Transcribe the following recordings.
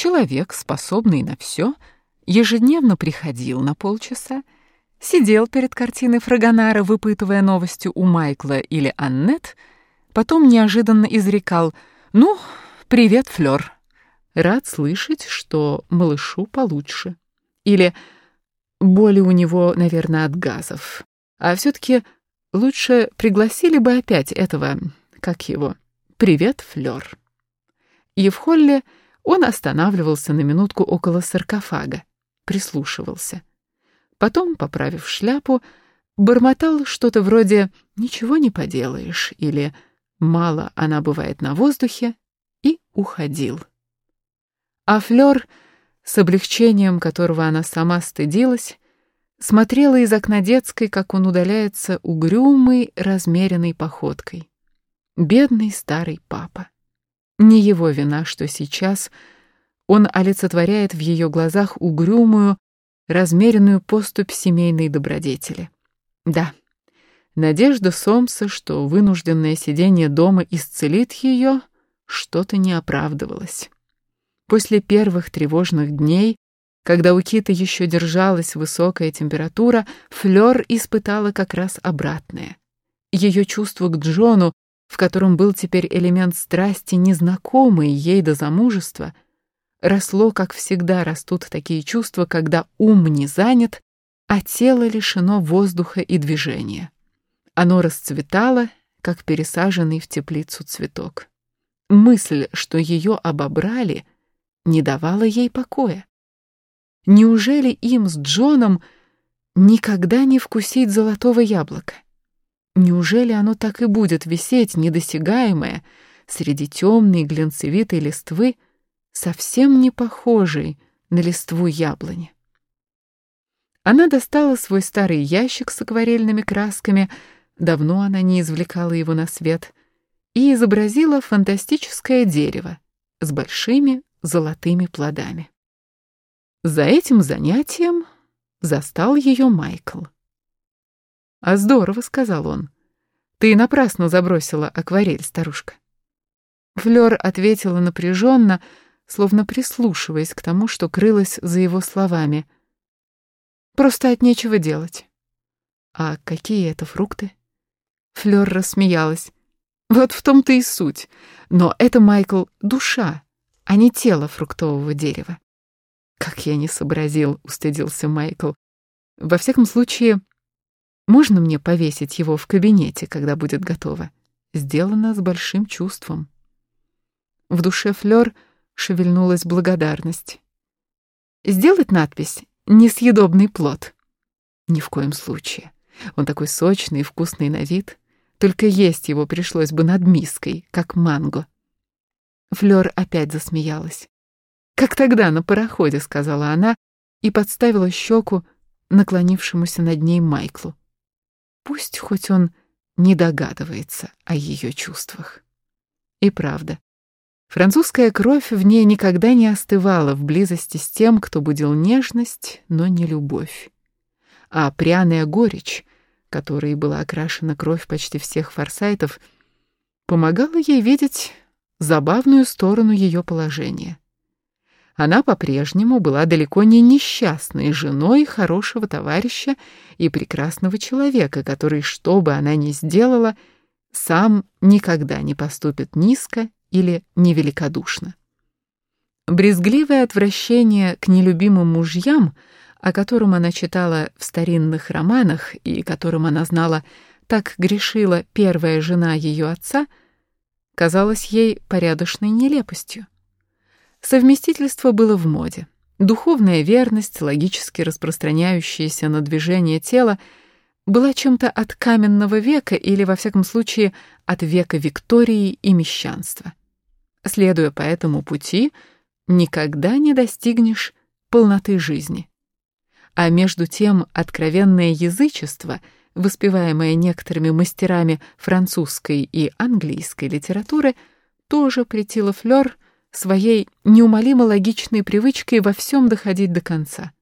человек, способный на все, ежедневно приходил на полчаса, сидел перед картиной Фрагонара, выпытывая новости у Майкла или Аннет, потом неожиданно изрекал «Ну, привет, Флёр. Рад слышать, что малышу получше». Или «Боли у него, наверное, от газов. А все-таки лучше пригласили бы опять этого, как его, привет, Флёр». И в холле он останавливался на минутку около саркофага, прислушивался. Потом, поправив шляпу, бормотал что-то вроде «ничего не поделаешь» или «мало она бывает на воздухе» и уходил. А Флёр, с облегчением которого она сама стыдилась, смотрела из окна детской, как он удаляется угрюмой, размеренной походкой. Бедный старый папа. Не его вина, что сейчас он олицетворяет в ее глазах угрюмую, размеренную поступь семейной добродетели. Да, надежда Сомса, что вынужденное сидение дома исцелит ее, что-то не оправдывалось. После первых тревожных дней, когда у Киты еще держалась высокая температура, Флёр испытала как раз обратное. Ее чувство к Джону в котором был теперь элемент страсти, незнакомый ей до замужества, росло, как всегда растут такие чувства, когда ум не занят, а тело лишено воздуха и движения. Оно расцветало, как пересаженный в теплицу цветок. Мысль, что ее обобрали, не давала ей покоя. Неужели им с Джоном никогда не вкусить золотого яблока? Неужели оно так и будет висеть, недосягаемое, среди темной глянцевитой листвы, совсем не похожей на листву яблони? Она достала свой старый ящик с акварельными красками, давно она не извлекала его на свет, и изобразила фантастическое дерево с большими золотыми плодами. За этим занятием застал ее Майкл. «А здорово», — сказал он. «Ты напрасно забросила акварель, старушка». Флёр ответила напряженно, словно прислушиваясь к тому, что крылось за его словами. «Просто от нечего делать». «А какие это фрукты?» Флёр рассмеялась. «Вот в том-то и суть. Но это, Майкл, душа, а не тело фруктового дерева». «Как я не сообразил», — устыдился Майкл. «Во всяком случае, можно мне повесить его в кабинете, когда будет готово? Сделано с большим чувством. В душе Флёр шевельнулась благодарность. Сделать надпись «Несъедобный плод». Ни в коем случае. Он такой сочный и вкусный на вид. Только есть его пришлось бы над миской, как манго. Флёр опять засмеялась. «Как тогда на пароходе», — сказала она и подставила щеку наклонившемуся над ней Майклу. Пусть хоть он не догадывается о ее чувствах. И правда, французская кровь в ней никогда не остывала в близости с тем, кто будил нежность, но не любовь. А пряная горечь, которой была окрашена кровь почти всех форсайтов, помогала ей видеть забавную сторону ее положения. Она по-прежнему была далеко не несчастной женой хорошего товарища и прекрасного человека, который, что бы она ни сделала, сам никогда не поступит низко или невеликодушно. Брезгливое отвращение к нелюбимым мужьям, о котором она читала в старинных романах и которым она знала, так грешила первая жена ее отца, казалось ей порядочной нелепостью. Совместительство было в моде. Духовная верность, логически распространяющаяся на движение тела, была чем-то от каменного века или, во всяком случае, от века Виктории и мещанства. Следуя по этому пути, никогда не достигнешь полноты жизни. А между тем откровенное язычество, воспеваемое некоторыми мастерами французской и английской литературы, тоже претило Флёр своей неумолимо логичной привычкой во всем доходить до конца.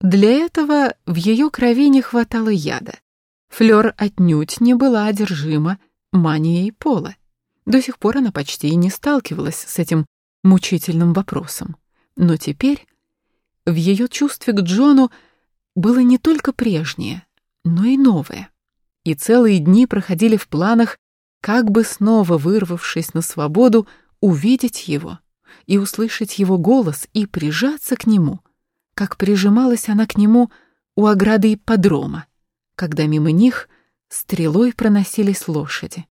Для этого в ее крови не хватало яда. Флёр отнюдь не была одержима манией пола. До сих пор она почти и не сталкивалась с этим мучительным вопросом. Но теперь в ее чувстве к Джону было не только прежнее, но и новое. И целые дни проходили в планах, как бы снова вырвавшись на свободу, увидеть его и услышать его голос и прижаться к нему, как прижималась она к нему у ограды ипподрома, когда мимо них стрелой проносились лошади.